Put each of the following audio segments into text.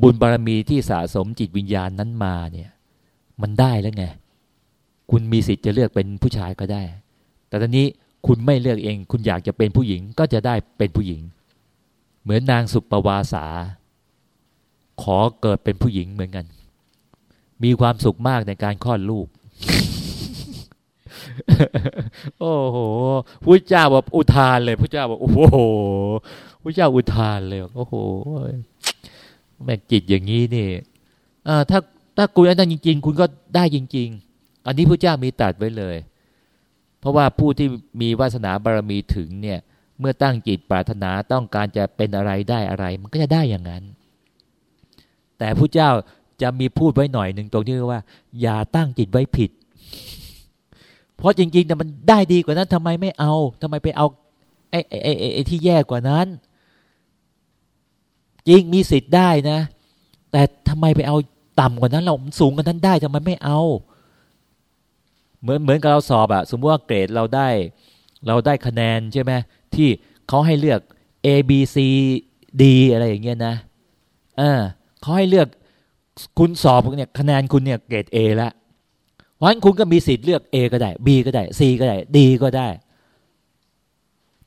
บุญบารมีที่สะสมจิตวิญญาณนั้นมาเนี่ย มันได้แล้วไง คุณมีสิทธิ์จะเลือกเป็นผู้ชายก็ได้ แต่ตอนนี้คุณไม่เลือกเอง คุณอยากจะเป็นผู้หญิงก็จะได้เป็นผู้หญิง เหมือนนางสุปปวาสา ขอเกิดเป็นผู้หญิงเหมือนกัน มีความสุขมากในการคลอดลูก โอ้โหพระเจ้าแบบอุทานเลยพระเจ้าบอกโอ้โหพระเจ้าอุทานเลย โอ้โห แม่จิตอย่างนี้นี่ถ้าถ้าคุณอันนั้นจริง ๆ คุณก็ได้จริง ๆ อันนี้พระเจ้ามีตัดไว้เลย เพราะว่าผู้ที่มีวาสนาบารมีถึงเนี่ยเมื่อตั้งจิตปรารถนาต้องการจะเป็นอะไรได้อะไร มันก็จะได้อย่างนั้น แต่พระเจ้าจะมีพูดไว้หน่อยหนึ่งตรงที่ว่า อย่าตั้งจิตไว้ผิด เพราะจริงๆแต่มันได้ดีกว่านั้นทำไมไม่เอาทำไมไปเอาไอ้ไอ้ไอ้ที่แย่กว่านั้น จริงมีสิทธิ์ได้นะ แต่ทำไมไปเอาต่ำกว่านั้นเราสูงกว่านั้นได้ทำไมไม่เอา เหมือนเหมือนกับเราสอบอะสมมติว่าเกรดเราได้ เราได้คะแนนใช่ไหมที่เขาให้เลือก A B C D อะไรอย่างเงี้ยนะเออเขาให้เลือกคุณสอบเนี่ยคะแนนคุณเนี่ยเกรด A แล้วเพราะฉะนั้นคุณก็มีสิทธิ์เลือก A ก็ได้ B ก็ได้ C ก็ได้ D ก็ได้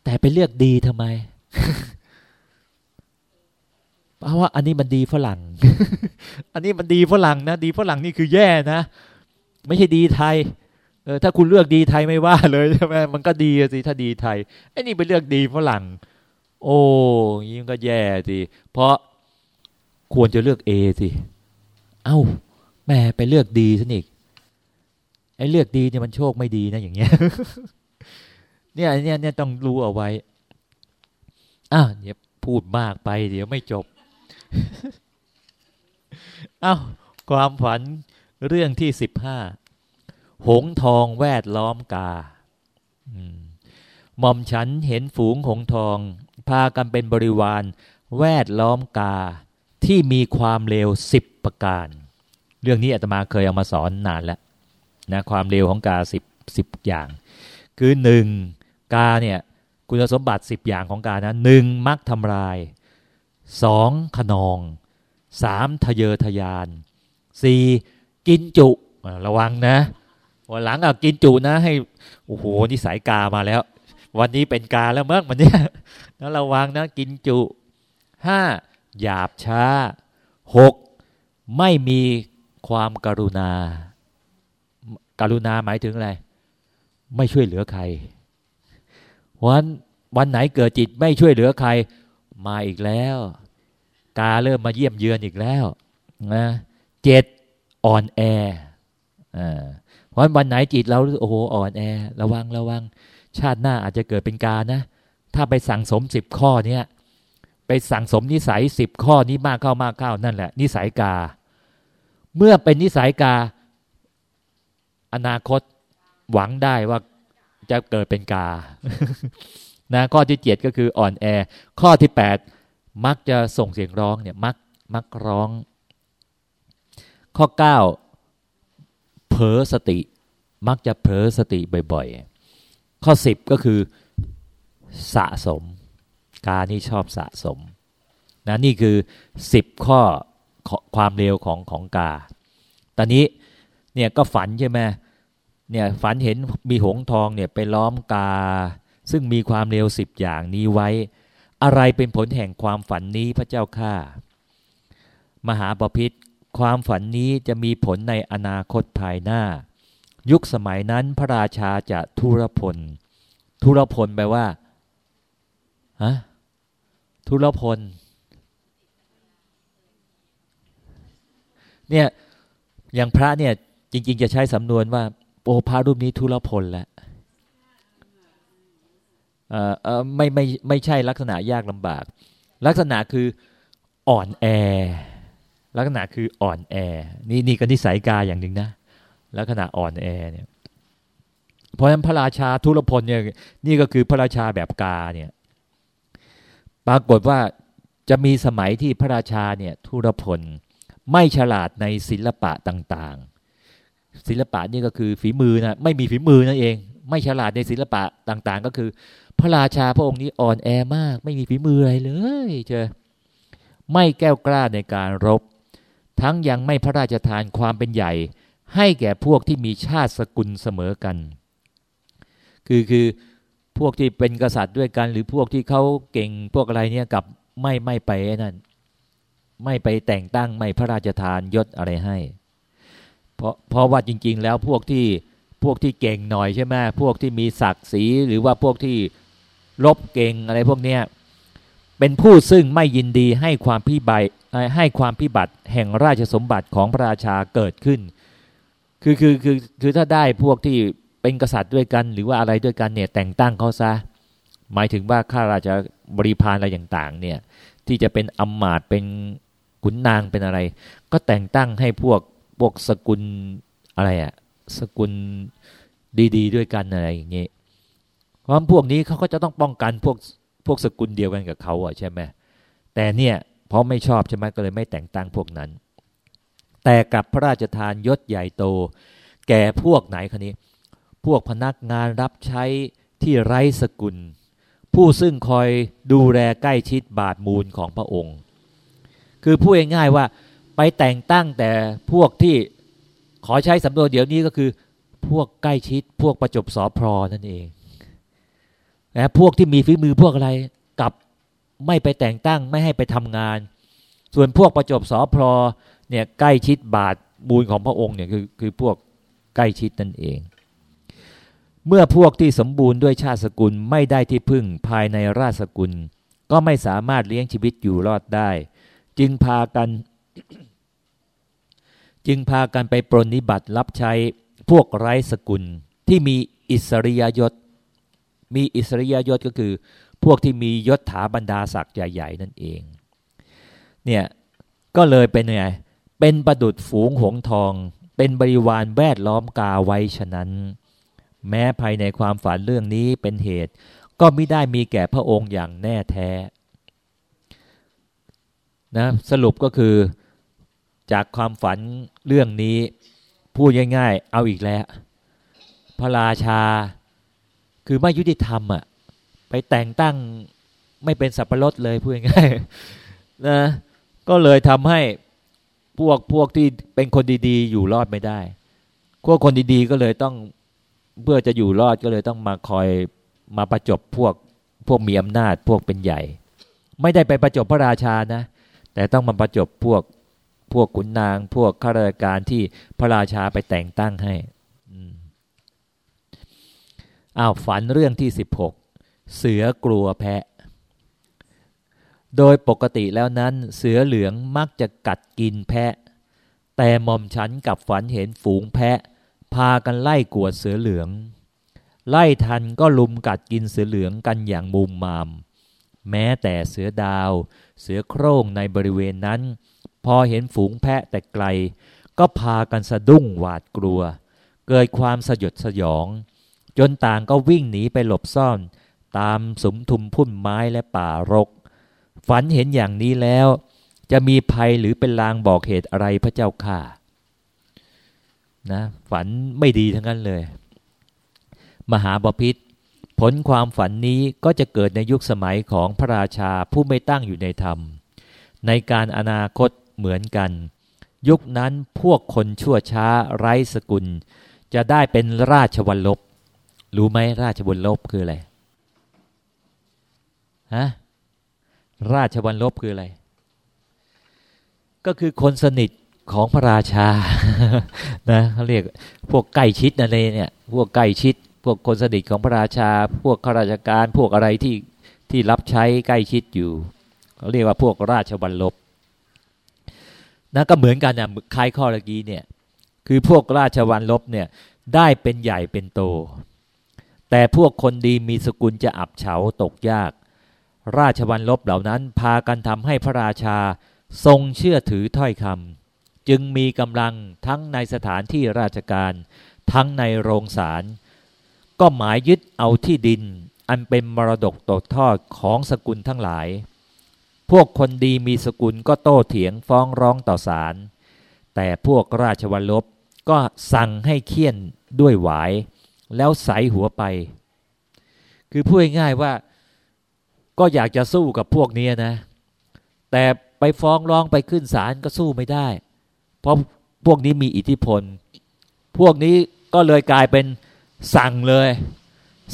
แต่ไปเลือกดีทำไม เพราะว่าอันนี้มันดีฝรั่ง อันนี้มันดีฝรั่งนะ ดีฝรั่งนี่คือแย่นะ ไม่ใช่ดีไทย เออถ้าคุณเลือกดีไทยไม่ว่าเลยใช่ไหมมันก็ดีสิถ้าดีไทยไอ้นี่ไปเลือกดีฝรั่ง โอ้ยิ่งก็แย่สิเพราะควรจะเลือกเอสิเอ้าแม่ไปเลือกดีซะอีกไอ้เลือกดีเนี่ยมันโชคไม่ดีนะอย่างเงี้ยเนี่ยเนี่ยเนี่ยต้องรู้เอาไว้อ้าวเนี่ยพูดมากไป เดี๋ยวไม่จบ เอ้า ความฝันเรื่องที่สิบห้า หงทองแวดล้อมกาหม่อมฉันเห็นฝูงหงทอง พากันเป็นบริวาร แวดล้อมกา ที่มีความเร็วสิบประการ เรื่องนี้อาตมาเคยเอามาสอนนานแล้วนะความเร็วของกาสิบสิบอย่าง คือหนึ่งกาเนี่ย คุณสมบัติสิบอย่างของกานะหนึ่งมักทำลาย สองขนองสามทะเยอทะยานสี่กินจุระวังนะวันหลังเอากินจุนะให้โอ้โหนี่สายกามาแล้ว วันนี้เป็นกาแล้วเมื่อวันนี้นะระวังนะกินจุห้าหยาบช้าหกไม่มีความกรุณาการุณาหมายถึงอะไร ไม่ช่วยเหลือใครวันวันไหนเกิดจิตไม่ช่วยเหลือใคร มาอีกแล้วกาเริ่มมาเยี่ยมเยือนอีกแล้วนะเจ็ดอ่อนแออ่าเพราะวันไหนจิตเราโอ้โหอ่อนแอ ระวังระวัง ชาติหน้าอาจจะเกิดเป็นกานะ ถ้าไปสั่งสมสิบข้อเนี้ยไปสั่งสมนิสัยสิบข้อนี้มากเข้ามากเข้านั่นแหละ นิสัยกา เมื่อเป็นนิสัยกา อนาคตหวังได้ว่าจะเกิดเป็นกา นะข้อที่เจ็ดก็คืออ่อนแอ ข้อที่แปดมักจะส่งเสียงร้องเนี่ยมักมักร้อง ข้อเก้าเผลอสติ มักจะเผลอสติบ่อยๆ ข้อสิบก็คือสะสม กานี่ชอบสะสมนะนี่คือสิบข้อความเร็วของของกา ตอนนี้เนี่ยก็ฝันใช่ไหมเนี่ยฝันเห็นมีหงทองเนี่ยไปล้อมกา ซึ่งมีความเร็วสิบอย่างนี้ไว้ อะไรเป็นผลแห่งความฝันนี้พระเจ้าข้ามหาปพิธความฝันนี้จะมีผลในอนาคตภายหน้า ยุคสมัยนั้นพระราชาจะทุรพล ทุรพลแปลว่าฮะทุรพลเนี่ยอย่างพระเนี่ยจริง ๆ จะใช้สำนวนว่าโอ้พระรูปนี้ทุรพลแล้ว ไม่ไม่ไม่ใช่ลักษณะยากลำบาก ลักษณะคืออ่อนแอ ลักษณะคืออ่อนแอ นี่นี่ก็นิสัยกาอย่างหนึ่งนะ ลักษณะอ่อนแอเนี่ยเพราะฉะนั้นพระราชาทุรพลเนี่ยนี่ก็คือพระราชาแบบกาเนี่ยปรากฏว่าจะมีสมัยที่พระราชาเนี่ยทุรพลไม่ฉลาดในศิลปะต่างๆ ศิลปะนี่ก็คือฝีมือนะไม่มีฝีมือนั่นเอง ไม่ฉลาดในศิลปะต่างๆ ก็คือ พระราชาพระองค์นี้อ่อนแอมาก ไม่มีฝีมืออะไรเลยเจอไม่แก้วกล้าในการรบ ทั้งยังไม่พระราชทานความเป็นใหญ่ ให้แก่พวกที่มีชาติสกุลเสมอกัน คือคือพวกที่เป็นกษัตริย์ด้วยกัน หรือพวกที่เขาเก่งพวกอะไรเนี่ยกับไม่ไม่ไปนั่นไม่ไปแต่งตั้งไม่พระราชทานยศอะไรให้ เพราะเพราะว่าจริง ๆ แล้วพวกที่พวกที่เก่งหน่อยใช่ไหมพวกที่มีศักดิ์ศรีหรือว่าพวกที่ รบเก่งอะไรพวกเนี้ยเป็นผู้ซึ่งไม่ยินดีให้ความพิบัยให้ความพิบัติแห่งราชสมบัติของพระราชาเกิดขึ้น คือคือคือคือถ้าได้พวกที่เป็นกษัตริย์ด้วยกันหรือว่าอะไรด้วยกันเนี่ยแต่งตั้งเขาซะ หมายถึงว่าข้าราชบริพารอะไรต่างๆเนี่ยที่จะเป็นอำมาตย์เป็นขุนนางเป็นอะไร ก็แต่งตั้งให้พวกพวกสกุลอะไรอะสกุลดีๆ ด้วยกันอะไรอย่างเงี้ย เพราะพวกนี้เขาก็จะต้องป้องกันพวกพวกสกุลเดียวกันกับเขาอะใช่ไหมแต่เนี่ยเพราะไม่ชอบใช่ไหมก็เลยไม่แต่งตั้งพวกนั้น แต่กับพระราชทานยศใหญ่โต แก่พวกไหนคะนี้ พวกพนักงานรับใช้ที่ไร้สกุล ผู้ซึ่งคอยดูแลใกล้ชิดบาทมูลของพระองค์ คือพูดง่ายๆว่าไปแต่งตั้งแต่พวกที่ขอใช้สำนวนเดี๋ยวนี้ก็คือ พวกใกล้ชิดพวกประจบสอพรนั่นเอง นะพวกที่มีฝีมือพวกอะไรกับไม่ไปแต่งตั้งไม่ให้ไปทำงาน ส่วนพวกประจบสอพรเนี่ยใกล้ชิดบาทบูญของพระองค์เนี่ยคือคือพวกใกล้ชิดนั่นเอง เมื่อพวกที่สมบูรณ์ด้วยชาติสกุลไม่ได้ที่พึ่งภายในราชสกุล ก็ไม่สามารถเลี้ยงชีวิตอยู่รอดได้ จึงพากัน จึงพากันไปปรนนิบัติรับใช้พวกไร้สกุลที่มีอิสริยยศ มีอิสริยยศก็คือ พวกที่มียศถาบรรดาศักดิ์ใหญ่ ๆ นั่นเอง เนี่ยก็เลยเป็นไงเป็นประดุดฝูงหงทอง เป็นบริวารแวดล้อมกาไว้ฉะนั้น แม้ภายในความฝันเรื่องนี้เป็นเหตุ ก็ไม่ได้มีแก่พระองค์อย่างแน่แท้นะสรุปก็คือจากความฝันเรื่องนี้พูดง่าย ๆ เอาอีกแล้ว พระราชา คือไม่ยุติธรรมอะ ไปแต่งตั้งไม่เป็นสับปะรดเลยพูดง่ายๆนะก็เลยทำให้พวกพวกที่เป็นคนดีๆ อยู่รอดไม่ได้ พวกคนดีๆก็เลยต้องเพื่อจะอยู่รอดก็เลยต้องมาคอยมาประจบพวกพวกมีอำนาจพวกเป็นใหญ่ ไม่ได้ไปประจบพระราชานะ แต่ต้องมาประจบพวกพวกขุนนาง พวกข้าราชการที่พระราชาไปแต่งตั้งให้ อ้าวฝันเรื่องที่สิบหกเสือกลัวแพะ โดยปกติแล้วนั้น เสือเหลืองมักจะกัดกินแพะ แต่หม่อมฉันกับฝันเห็นฝูงแพะ พากันไล่กวดเสือเหลือง ไล่ทันก็ลุมกัดกินเสือเหลืองกันอย่างมุมมาม แม้แต่เสือดาว เสือโคร่งในบริเวณนั้น พอเห็นฝูงแพะแต่ไกล ก็พากันสะดุ้งหวาดกลัว เกิดความสยดสยอง จนต่างก็วิ่งหนีไปหลบซ่อน ตามสมทุมพุ่มไม้และป่ารก ฝันเห็นอย่างนี้แล้ว จะมีภัยหรือเป็นลางบอกเหตุอะไรพระเจ้าข่านะฝันไม่ดีทั้งนั้นเลย มหาบพิษผลความฝันนี้ก็จะเกิดในยุคสมัยของพระราชาผู้ไม่ตั้งอยู่ในธรรม ในการอนาคตเหมือนกัน ยุคนั้นพวกคนชั่วช้าไร้สกุล จะได้เป็นราชวัลลบ รู้ไหมราชบุญลบคืออะไรฮะราชวัลลบคืออะไร ก็คือคนสนิทของพระราชา นะเขาเรียกพวกใกล้ชิดอะไรเนี่ย พวกใกล้ชิด พวกคนสนิทของพระราชา พวกข้าราชการ พวกอะไรที่ที่รับใช้ใกล้ชิดอยู่เขาเรียกว่าพวกราชวัลลบนะก็เหมือนกันนะคล้ายข้อเมื่อกี้เนี่ย คือพวกราชวัลลบเนี่ย ได้เป็นใหญ่เป็นโต แต่พวกคนดีมีสกุลจะอับเฉาตกยาก ราชวัลลบเหล่านั้นพากันทำให้พระราชาทรงเชื่อถือถ้อยคำจึงมีกำลังทั้งในสถานที่ราชการ ทั้งในโรงศาลก็หมายยึดเอาที่ดิน อันเป็นมรดกตกทอดของสกุลทั้งหลาย พวกคนดีมีสกุลก็โต้เถียงฟ้องร้องต่อศาลแต่พวกราชวัลลบก็สั่งให้เคี่ยนด้วยหวาย แล้วใสหัวไป คือพูดง่ายๆว่าก็อยากจะสู้กับพวกนี้นะ แต่ไปฟ้องร้องไปขึ้นศาลก็สู้ไม่ได้ เพราะพวกนี้มีอิทธิพล พวกนี้ก็เลยกลายเป็นสั่งเลย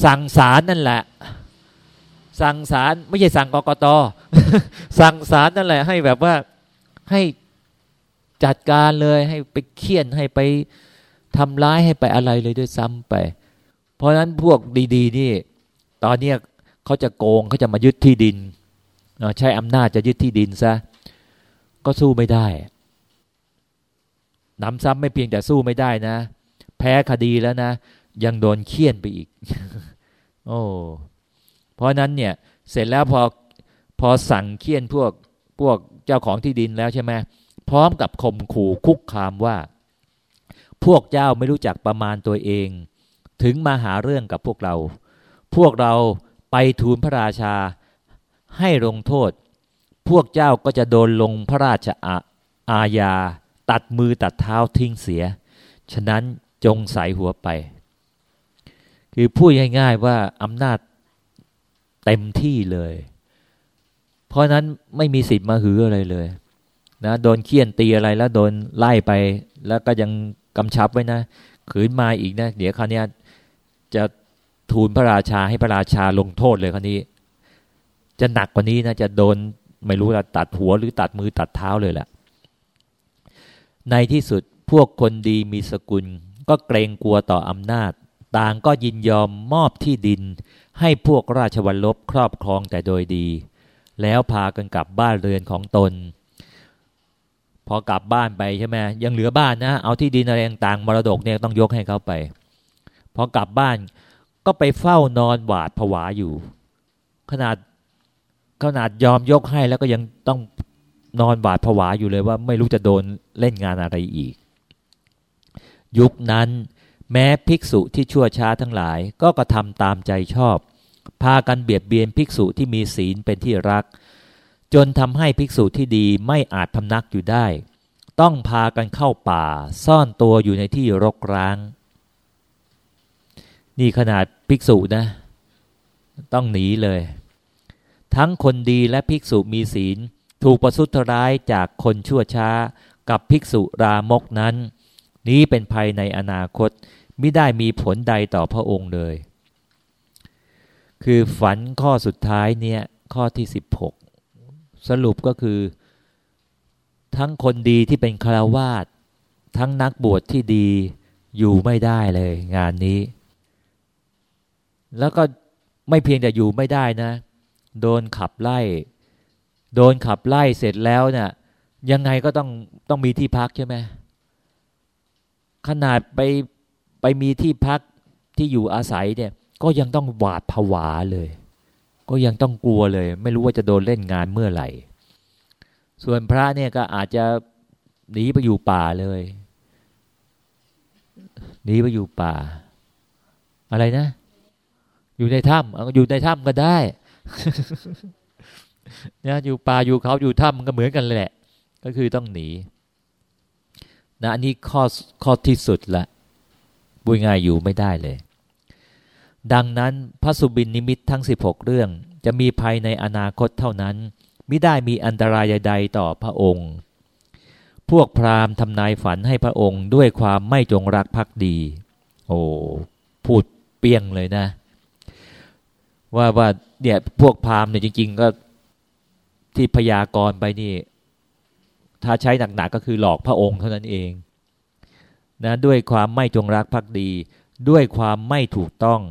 สั่งศาลนั่นแหละ สั่งศาลไม่ใช่สั่งกกตสั่งศาลนั่นแหละ ให้แบบว่าให้จัดการเลยให้ไปเคี่ยนให้ไปทำร้ายให้ไปอะไรเลยด้วยซ้ำไป เพราะฉะนั้นพวกดีๆนี่ ตอนนี้เขาจะโกงเขาจะมายึดที่ดินใช้อำนาจจะยึดที่ดินซะก็สู้ไม่ได้นำซ้ำไม่เพียงแต่สู้ไม่ได้นะ แพ้คดีแล้วนะ ยังโดนเคี่ยนไปอีก โอ้เพราะนั้นเนี่ย เสร็จแล้วพอพอสั่งเคี่ยนพวกพวกเจ้าของที่ดินแล้วใช่ไหมพร้อมกับข่มขู่คุกคามว่า พวกเจ้าไม่รู้จักประมาณตัวเอง ถึงมาหาเรื่องกับพวกเรา พวกเราไปทูลพระราชาให้ลงโทษ พวกเจ้าก็จะโดนลงพระราชาอาญาตัดมือตัดเท้าทิ้งเสีย ฉะนั้นจงใส่หัวไป คือพูดง่าย ๆว่าอำนาจเต็มที่เลย เพราะนั้นไม่มีสิทธิ์มาหืออะไรเลยนะโดนเคี่ยนตีอะไรแล้วโดนไล่ไป แล้วก็ยังกำชับไว้นะขืนมาอีกนะ เดี๋ยวคราวนี้ จะทูลพระราชาให้พระราชาลงโทษเลยคราวนี้ จะหนักกว่านี้นะจะโดนไม่รู้ละตัดหัวหรือตัดมือตัดเท้าเลยแหละในที่สุดพวกคนดีมีสกุล ก็เกรงกลัวต่ออำนาจ ต่างก็ยินยอมมอบที่ดิน ให้พวกราชวัลลบครอบครองแต่โดยดี แล้วพากันกลับบ้านเรือนของตน พอกลับบ้านไปใช่ไหมยังเหลือบ้านนะ เอาที่ดินอะไรต่างมรดกเนี่ยต้องยกให้เขาไป พอกลับบ้านก็ไปเฝ้านอนหวาดผวาอยู่ ขนาดขนาดยอมยกให้แล้วก็ยังต้องนอนหวาดผวาอยู่เลยว่าไม่รู้จะโดนเล่นงานอะไรอีก ยุคนั้นแม้ภิกษุที่ชั่วช้าทั้งหลาย ก็กระทำตามใจชอบ พากันเบียดเบียนภิกษุที่มีศีลเป็นที่รัก จนทำให้ภิกษุที่ดีไม่อาจพำนักอยู่ได้ ต้องพากันเข้าป่า ซ่อนตัวอยู่ในที่รกร้าง นี่ขนาดภิกษุนะ ต้องหนีเลย ทั้งคนดีและภิกษุมีศีล ถูกประสุทร้ายจากคนชั่วช้า กับภิกษุรามกนั้น นี้เป็นภัยในอนาคตไม่ได้มีผลใดต่อพระองค์เลย คือฝันข้อสุดท้ายเนี่ยข้อที่สิบหกสรุปก็คือ ทั้งคนดีที่เป็นคารวาสทั้งนักบวชที่ดีอยู่ไม่ได้เลยงานนี้ แล้วก็ไม่เพียงแต่อยู่ไม่ได้นะ โดนขับไล่ โดนขับไล่เสร็จแล้วเนะี่ยยังไงก็ต้องต้องมีที่พักใช่ไหมขนาดไปไปมีที่พักที่อยู่อาศัยเนี่ย ก็ยังต้องหวาดผวาเลย ก็ยังต้องกลัวเลย ไม่รู้ว่าจะโดนเล่นงานเมื่อไหร่ ส่วนพระเนี่ยก็อาจจะหนีไปอยู่ป่าเลยหนีไปอยู่ป่า อะไรนะ อยู่ในถ้ำอยู่ในถ้ำก็ได้เนี่ยอยู่ป่าอยู่เขาอยู่ถ้ำมันก็เหมือนกันแหละ ก็คือต้องหนีนะอันนี้ข้อข้อที่สุดละบุยง่ายอยู่ไม่ได้เลย ดังนั้นพระสุบินนิมิตทั้ง 16 เรื่อง จะมีภัยในอนาคตเท่านั้นไม่ได้มีอันตรายใดต่อพระองค์ พวกพราหมณ์ทำนายฝันให้พระองค์ด้วยความไม่จงรักภักดี โอ้พูดเปี้ยงเลยนะ ว่าว่าเนี่ยพวกพราหมณ์เนี่ยจริง ๆ ก็ที่พยากรณ์ไปนี่ ถ้าใช้หนักๆก็คือหลอกพระองค์เท่านั้นเองนะด้วยความไม่จงรักภักดี ด้วยความไม่ถูกต้อง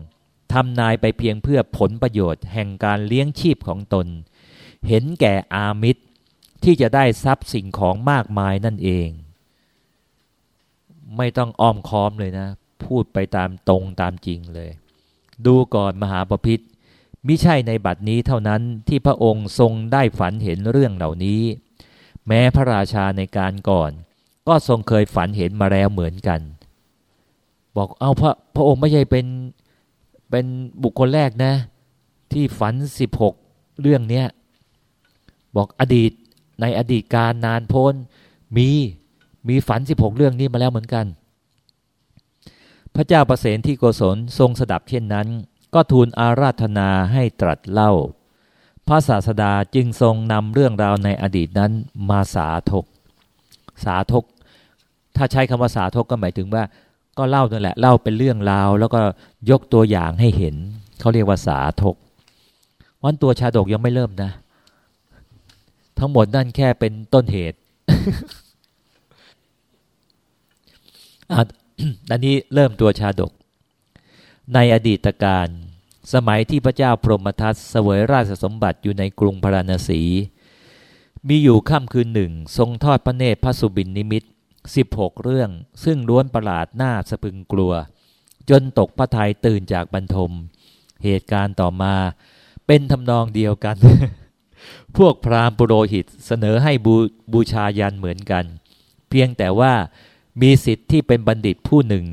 ทำนายไปเพียงเพื่อผลประโยชน์ แห่งการเลี้ยงชีพของตน เห็นแก่อามิตรที่จะได้ทรัพย์สิ่งของมากมายนั่นเอง ไม่ต้องอ้อมค้อมเลยนะ พูดไปตามตรงตามจริงเลย ดูก่อนมหาปพิธ มิใช่ในบัดนี้เท่านั้นที่พระองค์ทรงได้ฝันเห็นเรื่องเหล่านี้ แม้พระราชาในการก่อน ก็ทรงเคยฝันเห็นมาแล้วเหมือนกัน บอกเอาพระพระองค์ไม่ใช่เป็นเป็นบุคคลแรกนะ ที่ฝันสิบหกเรื่องเนี้ยบอกอดีตในอดีตการนานพ้นมีมีฝันสิบหกเรื่องนี้มาแล้วเหมือนกัน พระเจ้าประเสนที่โกศลทรงสดับเช่นนั้น ก็ทูลอาราธนาให้ตรัสเล่า พระศาสดาจึงทรงนำเรื่องราวในอดีตนั้นมาสาธก สาธก ถ้าใช้คำว่าสาธกก็หมายถึงว่า ก็เล่านั่นแหละเล่าเป็นเรื่องราว แล้วก็ยกตัวอย่างให้เห็น เขาเรียกว่าสาธกวันตัวชาดกยังไม่เริ่มนะ ทั้งหมดนั่นแค่เป็นต้นเหตุอันนี้เริ่มตัวชาดก ในอดีตการ สมัยที่พระเจ้าพรหมทัตเสวยราชสมบัติอยู่ในกรุงพาราณสี มีอยู่ค่ำคืนหนึ่ง ทรงทอดพระเนตรพระสุบินนิมิตสิบหกเรื่อง ซึ่งล้วนประหลาดหน้าสะพึงกลัว จนตกพระทัยตื่นจากบรรทม เหตุการณ์ต่อมาเป็นทำนองเดียวกัน พวกพราหมณ์ปุโรหิตเสนอให้บบูชายันเหมือนกัน เพียงแต่ว่ามีสิทธิ์ที่เป็นบัณฑิตผู้หนึ่ง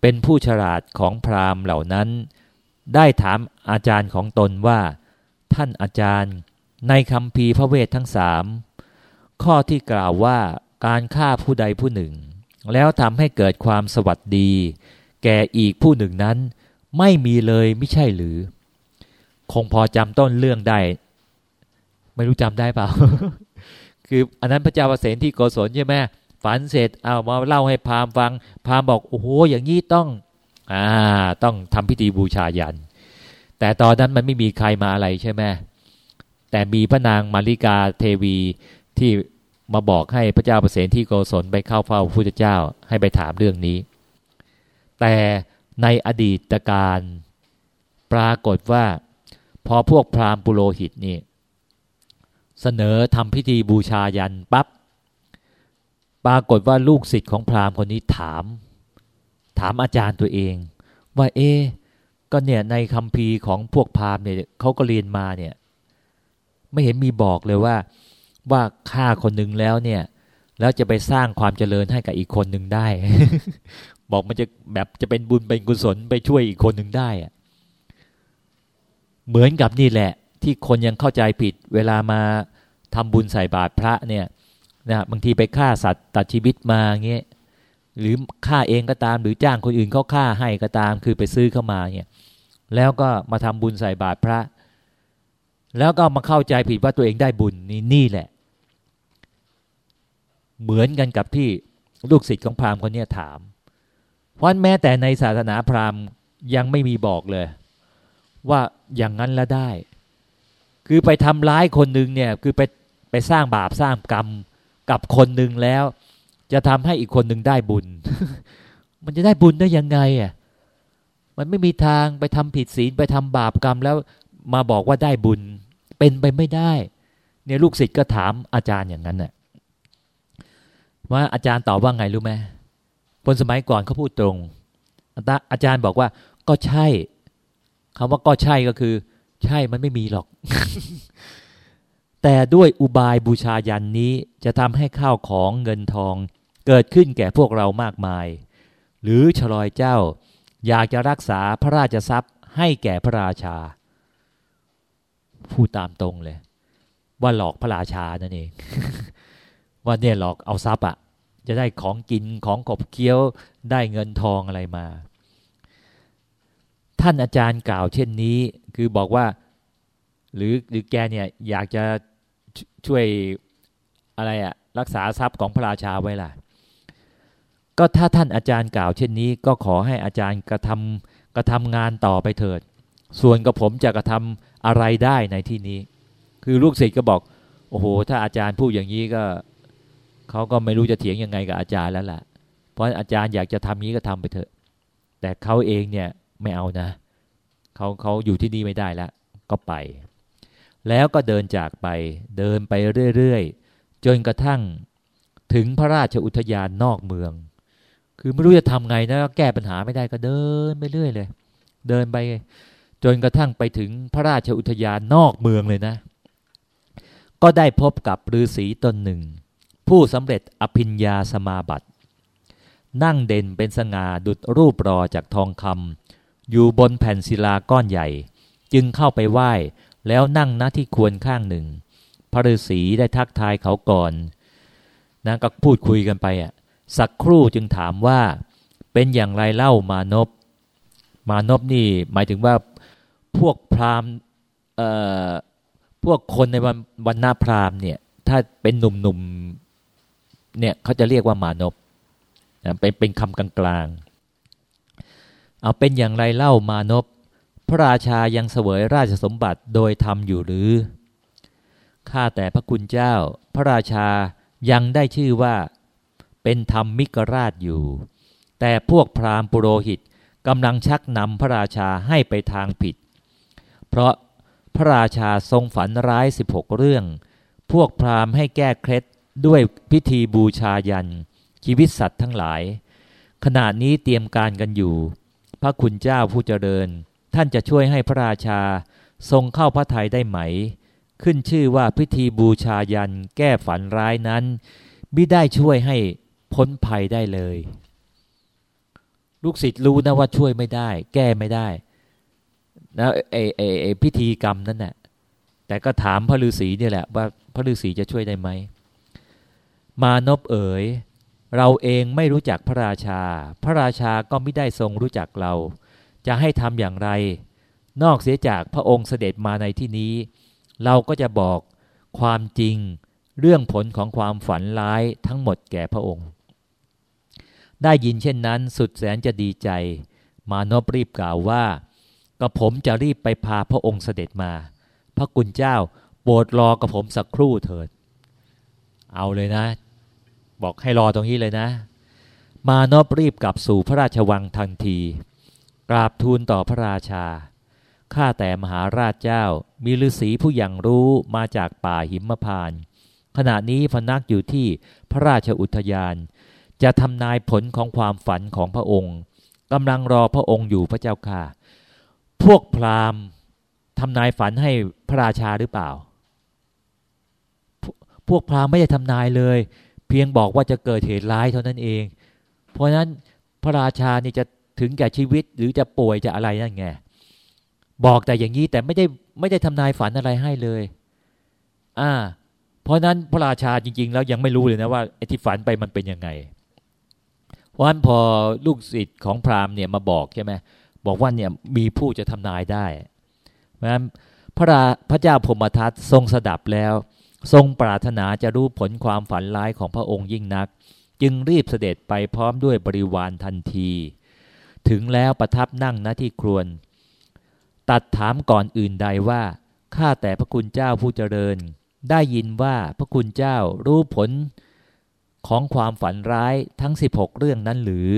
เป็นผู้ฉลาดของพราหมณ์เหล่านั้น ได้ถามอาจารย์ของตนว่า ท่านอาจารย์ ในคำพีพระเวททั้งสามข้อที่กล่าวว่าการฆ่าผู้ใดผู้หนึ่ง แล้วทำให้เกิดความสวัสดี แก่อีกผู้หนึ่งนั้น ไม่มีเลยไม่ใช่หรือ คงพอจำต้นเรื่องได้ ไม่รู้จำได้เปล่า คืออันนั้นพระเจ้าประเสนที่โกศลใช่ไหมฝันเสร็จเอามาเล่าให้พามฟัง พามบอกโอ้โหอย่างนี้ต้อง อ่า ต้องทำพิธีบูชายัน แต่ตอนนั้นมันไม่มีใครมาอะไรใช่ไหมแต่มีพระนางมาริกาเทวีที่มาบอกให้พระเจ้าประเสนที่โกศลไปเข้าเฝ้าพระพุทธเจ้าให้ไปถามเรื่องนี้ แต่ในอดีตการปรากฏว่าพอพวกพราหมณ์ปุโรหิตนี่เสนอทำพิธีบูชายันปับ๊บปรากฏว่าลูกศิษย์ของพราหมณ์คนนี้ถาม ถามอาจารย์ตัวเอง ว่าเอ ก็เนี่ยในคำพีของพวกพราหมณ์เนี่ยเขาก็เรียนมาเนี่ย ไม่เห็นมีบอกเลยว่า ว่าฆ่าคนหนึ่งแล้วเนี่ย แล้วจะไปสร้างความเจริญให้กับอีกคนหนึ่งได้ บอกมันจะแบบจะเป็นบุญเป็นกุศลไปช่วยอีกคนหนึ่งได้อะเหมือนกับนี่แหละ ที่คนยังเข้าใจผิด เวลามาทำบุญใส่บาตรพระเนี่ยนะบางทีไปฆ่าสัตว์ตัดชีวิตมาเงี้ย หรือฆ่าเองก็ตาม หรือจ้างคนอื่นเขาฆ่าให้ก็ตาม คือไปซื้อเข้ามาเนี่ย แล้วก็มาทำบุญใส่บาตรพระ แล้วก็มาเข้าใจผิดว่าตัวเองได้บุญนี่นี่แหละ เหมือนกันกับที่ลูกศิษย์ของพราหมณ์คนนี้ถาม เพราะแม้แต่ในศาสนาพราหมณ์ยังไม่มีบอกเลย ว่าอย่างนั้นแล้วได้ คือไปทำร้ายคนหนึ่งเนี่ย คือไปไปสร้างบาปสร้างกรรมกับคนหนึ่งแล้ว จะทำให้อีกคนหนึ่งได้บุญ มันจะได้บุญได้ยังไงอะ มันไม่มีทางไปทำผิดศีลไปทำบาปกรรมแล้วมาบอกว่าได้บุญ เป็นไปไม่ได้ เนี่ยลูกศิษย์ก็ถามอาจารย์อย่างนั้นน่ะว่าอาจารย์ตอบว่าไงรู้ไหมคนสมัยก่อนเขาพูดตรง อาจารย์บอกว่าก็ใช่คำว่าก็ใช่ก็คือ ใช่มันไม่มีหรอก แต่ด้วยอุบายบูชายันนี้จะทำให้ข้าวของเงินทอง เกิดขึ้นแก่พวกเรามากมาย หรือฉลอยเจ้า อยากจะรักษาพระราชทรัพย์ให้แก่พระราชา พูดตามตรงเลย ว่าหลอกพระราชานั่นเอง ว่าเนี่ยหลอกเอาทรัพย์อะจะได้ของกินของขบเคี้ยวได้เงินทองอะไรมา ท่านอาจารย์กล่าวเช่นนี้ คือบอกว่า หรือหรือแกเนี่ยอยากจะช่วยอะไรอะรักษาทรัพย์ของพระราชาไว้ล่ะ ก็ถ้าท่านอาจารย์กล่าวเช่นนี้ ก็ขอให้อาจารย์กระทำกระทำงานต่อไปเถิด ส่วนกับผมจะกระทำอะไรได้ในที่นี้ คือลูกศิษย์ก็บอก โอ้โห ถ้าอาจารย์พูดอย่างนี้ก็เขาก็ไม่รู้จะเถียงยังไงกับอาจารย์แล้วล่ะ เพราะอาจารย์อยากจะทำนี้ก็ทำไปเถอะ แต่เขาเองเนี่ยไม่เอานะเขาเขาอยู่ที่นี่ไม่ได้แล้วก็ไป แล้วก็เดินจากไปเดินไปเรื่อยๆจนกระทั่งถึงพระราชอุทยานนอกเมือง คือไม่รู้จะทำไงนะแก้ปัญหาไม่ได้ก็เดินไปเรื่อยเลย เดินไป จนกระทั่งไปถึงพระราชอุทยานนอกเมืองเลยนะ ก็ได้พบกับฤาษีตนหนึ่ง ผู้สำเร็จอภิญญาสมาบัติ นั่งเด่นเป็นสง่าดุดรูปรอจากทองคำอยู่บนแผ่นศิลาก้อนใหญ่ จึงเข้าไปไหว้ แล้วนั่งณที่ควรข้างหนึ่ง พระฤาษีได้ทักทายเขาก่อนนะก็พูดคุยกันไปอะ สักครู่จึงถามว่า เป็นอย่างไรเล่ามานพมานพนี่หมายถึงว่าพวกพราหมณ์พวกคนในวันวันหน้าพราหม์เนี่ย ถ้าเป็นหนุ่มๆเนี่ยเขาจะเรียกว่ามานพนะเป็นเป็นคำกลางๆ เอาเป็นอย่างไรเล่ามานพพระราชายังเสวยราชสมบัติโดยทำอยู่หรือข้าแต่พระคุณเจ้า พระราชายังได้ชื่อว่า เป็นธรรมมิกราชอยู่ แต่พวกพราหมณ์ปุโรหิตกำลังชักนำพระราชาให้ไปทางผิด เพราะพระราชาทรงฝันร้ายสิบหกเรื่อง พวกพราหมณ์ให้แก้เคล็ดด้วยพิธีบูชายัน ชีวิตสัตว์ทั้งหลาย ขณะนี้เตรียมการกันอยู่ พระคุณเจ้าผู้เจริญ ท่านจะช่วยให้พระราชาทรงเข้าพระทัยได้ไหม ขึ้นชื่อว่าพิธีบูชายันแก้ฝันร้ายนั้น ไม่ได้ช่วยให้ พ้นภัยได้เลย ลูกศิษย์รู้นะว่าช่วยไม่ได้ แก้ไม่ได้นะไอไอไอพิธีกรรมนั่นแหละแต่ก็ถามพระฤาษีเนี่ยแหละว่าพระฤาษีจะช่วยได้ไหม มานพเอ๋ย เราเองไม่รู้จักพระราชา พระราชาก็ไม่ได้ทรงรู้จักเรา จะให้ทำอย่างไร นอกเสียจากพระองค์เสด็จมาในที่นี้ เราก็จะบอกความจริงเรื่องผลของความฝันร้ายทั้งหมดแก่พระองค์ ได้ยินเช่นนั้นสุดแสนจะดีใจ มานพรีบกล่าวว่าก็ผมจะรีบไปพาพระองค์เสด็จมา พระกุณเจ้าโปรดรอกับผมสักครู่เถิด เอาเลยนะ บอกให้รอตรงนี้เลยนะ มานพรีบกลับสู่พระราชวังทันที กราบทูลต่อพระราชาข้าแต่มหาราชเจ้ามีฤาษีผู้อย่างรู้มาจากป่าหิมพาน ขณะนี้พนักอยู่ที่พระราชอุทยาน จะทำนายผลของความฝันของพระองค์กำลังรอพระองค์อยู่พระเจ้าค่ะ พวกพราหมณ์ทำนายฝันให้พระราชาหรือเปล่า พวกพราหมณ์ไม่ได้ทำนายเลย เพียงบอกว่าจะเกิดเหตุร้ายเท่านั้นเอง เพราะฉะนั้นพระราชานี่จะถึงแก่ชีวิตหรือจะป่วยจะอะไรนั่นไงบอกแต่อย่างนี้แต่ไม่ได้ไม่ได้ทำนายฝันอะไรให้เลย อ่า เพราะนั้นพระราชาจริง ๆ แล้วยังไม่รู้เลยนะว่าไอ้ที่ฝันไปมันเป็นยังไง เพราะฉะนั้นพอลูกศิษย์ของพราหมณ์เนี่ยมาบอกใช่ไหมบอกว่าเนี่ยมีผู้จะทำนายได้ เพราะฉะนั้นพระราพระเจ้าพมทัตทรงสดับแล้ว ทรงปรารถนาจะรู้ผลความฝันร้ายของพระองค์ยิ่งนัก จึงรีบเสด็จไปพร้อมด้วยบริวารทันที ถึงแล้วประทับนั่งณที่ครวนตัดถามก่อนอื่นใดว่าข้าแต่พระคุณเจ้าผู้เจริญ ได้ยินว่าพระคุณเจ้ารู้ผล ของความฝันร้ายทั้ง 16 เรื่องนั้นหรือ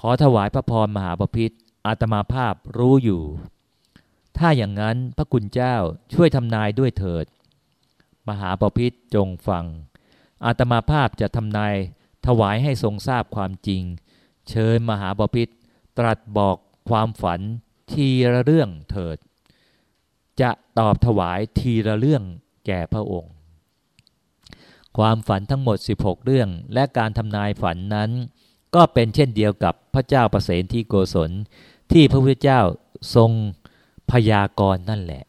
ขอถวายพระพรมหาปพิธอาตมาภาพรู้อยู่ ถ้าอย่างนั้นพระคุณเจ้าช่วยทำนายด้วยเถิด มหาปพิธจงฟัง อาตมาภาพจะทำนายถวายให้ทรงทราบความจริง เชิญมหาปพิธตรัสบอกความฝันทีละเรื่องเถิด จะตอบถวายทีละเรื่องแก่พระองค์ ความฝันทั้งหมด 16 เรื่อง และการทำนายฝันนั้น ก็เป็นเช่นเดียวกับพระเจ้าประเสนที่โกศล ที่พระพุทธเจ้าทรงพยากรณ์นั่นแหละ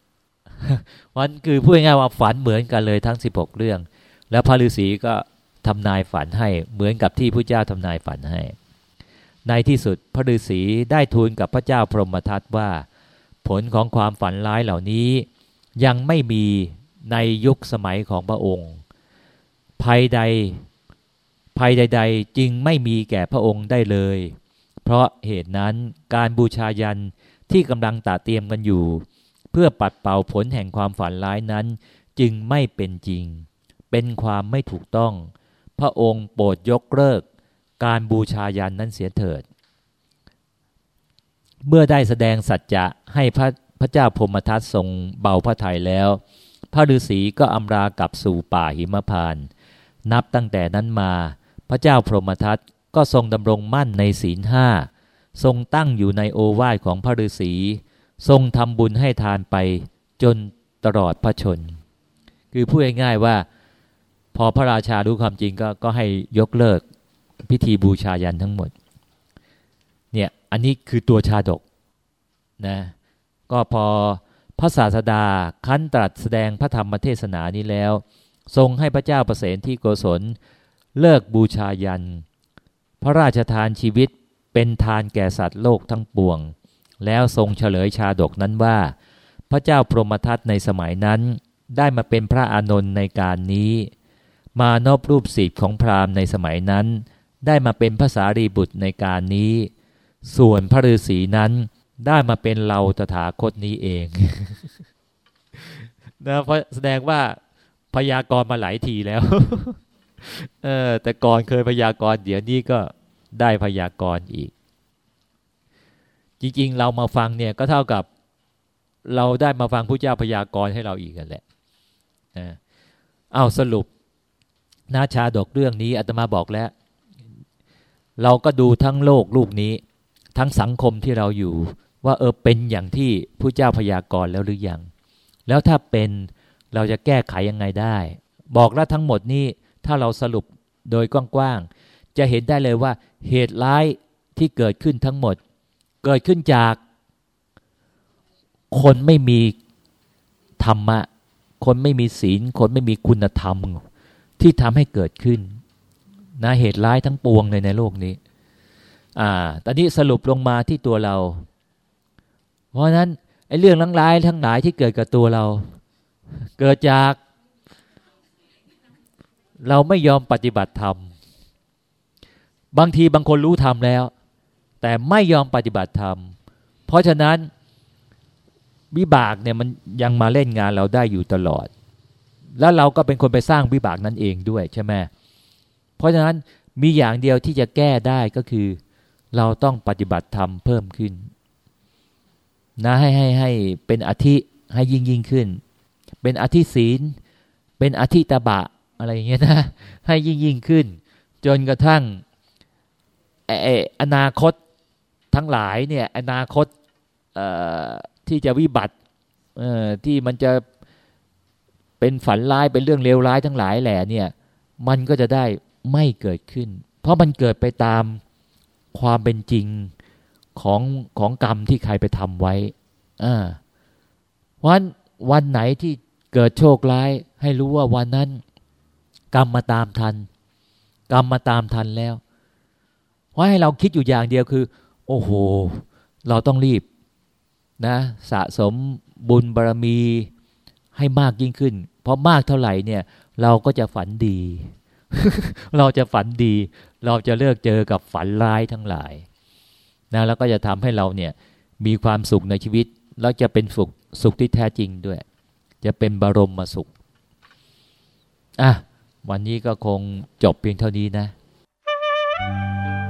วันคือพูดง่ายว่าฝันเหมือนกันเลยทั้ง 16 เรื่อง แล้วพระฤาษีก็ทำนายฝันให้เหมือนกับที่พระเจ้าทำนายฝันให้ ในที่สุดพระฤาษีได้ทูลกับพระเจ้าพรหมทัตว่า ผลของความฝันร้ายเหล่านี้ ยังไม่มีในยุคสมัยของพระองค์ ภัยใด ภัยใด ๆ จึงไม่มีแก่พระองค์ได้เลย เพราะเหตุนั้นการบูชายันที่กำลังตาเตรียมกันอยู่ เพื่อปัดเป่าผลแห่งความฝันร้ายนั้น จึงไม่เป็นจริง เป็นความไม่ถูกต้อง พระองค์โปรดยกเลิก การบูชายันนั้นเสียเถิด เมื่อได้แสดงสัจจะให้พระพระเจ้าพมทัตทรงเบาพระทัยแล้ว พระฤาษีก็อำลากลับสู่ป่าหิมพาน นับตั้งแต่นั้นมา พระเจ้าพรหมทัตก็ทรงดำรงมั่นในศีลห้าทรงตั้งอยู่ในโอวาทของพระฤาษี ทรงทำบุญให้ทานไปจนตลอดพระชน คือพูดง่ายๆว่า พอพระราชารู้ความจริงก็ก็ให้ยกเลิกพิธีบูชายันทั้งหมด เนี่ย อันนี้คือตัวชาดกนะ ก็พอพระศาสดาคั้นตรัสแสดงพระธรรมเทศนานี้แล้ว ทรงให้พระเจ้าประเสนที่โกศล เลิกบูชายัน พระราชทานชีวิตเป็นทานแก่สัตว์โลกทั้งปวง แล้วทรงเฉลยชาดกนั้นว่า พระเจ้าพรหมทัตในสมัยนั้น ได้มาเป็นพระอานนท์ในการนี้ มานอบรูปศิษย์ของพราหมณ์ในสมัยนั้น ได้มาเป็นภาษารีบุตรในการนี้ ส่วนพระฤาษีนั้นได้มาเป็นเราตถาคตนี้เองนะเพราะแสดงว่า พยากรณ์มาหลายทีแล้ว เออ แต่ก่อนเคยพยากรณ์เดี๋ยวนี้ก็ได้พยากรณ์อีก จริงๆ เรามาฟังเนี่ยก็เท่ากับเราได้มาฟังพระเจ้าพยากรณ์ให้เราอีกกันแหละเอาสรุปนาชาดกเรื่องนี้อาตมาบอกแล้ว เราก็ดูทั้งโลกลูกนี้ ทั้งสังคมที่เราอยู่ ว่าเออเป็นอย่างที่ผู้เจ้าพยากรณ์แล้วหรือยัง แล้วถ้าเป็น เราจะแก้ไขยังไงได้ บอกแล้วทั้งหมดนี้ถ้าเราสรุปโดยกว้างๆ จะเห็นได้เลยว่าเหตุร้ายที่เกิดขึ้นทั้งหมด เกิดขึ้นจาก คนไม่มีธรรมะ คนไม่มีศีล คนไม่มีคุณธรรม ที่ทำให้เกิดขึ้นนะเหตุร้ายทั้งปวงเลยในโลกนี้ อ่า ตอนนี้สรุปลงมาที่ตัวเรา เพราะนั้นไอ้เรื่องร้ายทั้งหลายที่เกิดกับตัวเรา เกิดจาก เราไม่ยอมปฏิบัติธรรม บางทีบางคนรู้ธรรมแล้ว แต่ไม่ยอมปฏิบัติธรรม เพราะฉะนั้นวิบากเนี่ยมันยังมาเล่นงานเราได้อยู่ตลอด แล้วเราก็เป็นคนไปสร้างวิบากนั้นเองด้วยใช่ไหมเพราะฉะนั้นมีอย่างเดียวที่จะแก้ได้ก็คือ เราต้องปฏิบัติธรรมเพิ่มขึ้นนะให้ให้ให้เป็นอธิให้ยิ่งยิ่งขึ้น เป็นอธิศีล เป็นอธิตบะอะไรอย่างเงี้ยนะให้ยิ่งยิ่งขึ้น จนกระทั่งออนาคตทั้งหลายเนี่ยอนาคตที่จะวิบัติที่มันจะเป็นฝันร้ายเป็นเรื่องเลวร้ายทั้งหลายแหล่เนี่ยมันก็จะได้ไม่เกิดขึ้น เพราะมันเกิดไปตามความเป็นจริงของของกรรมที่ใครไปทำไว้อ่าวันวันไหนที่ เกิดโชคร้ายให้รู้ว่าวันนั้น กรรมมาตามทัน กรรมมาตามทันแล้วเพราะให้เราคิดอยู่อย่างเดียวคือ โอ้โห เราต้องรีบนะสะสมบุญบารรมีให้มากยิ่งขึ้น เพราะมากเท่าไหร่เนี่ย เราก็จะฝันดี เราจะฝันดี เราจะเลิกเจอกับฝันร้ายทั้งหลายนะแล้วก็จะทำให้เราเนี่ยมีความสุขในชีวิต แล้วจะเป็นสุขสุขที่แท้จริงด้วย จะเป็นบรมมาสุข อะ วันนี้ก็คงจบเพียงเท่านี้นะ Thank you.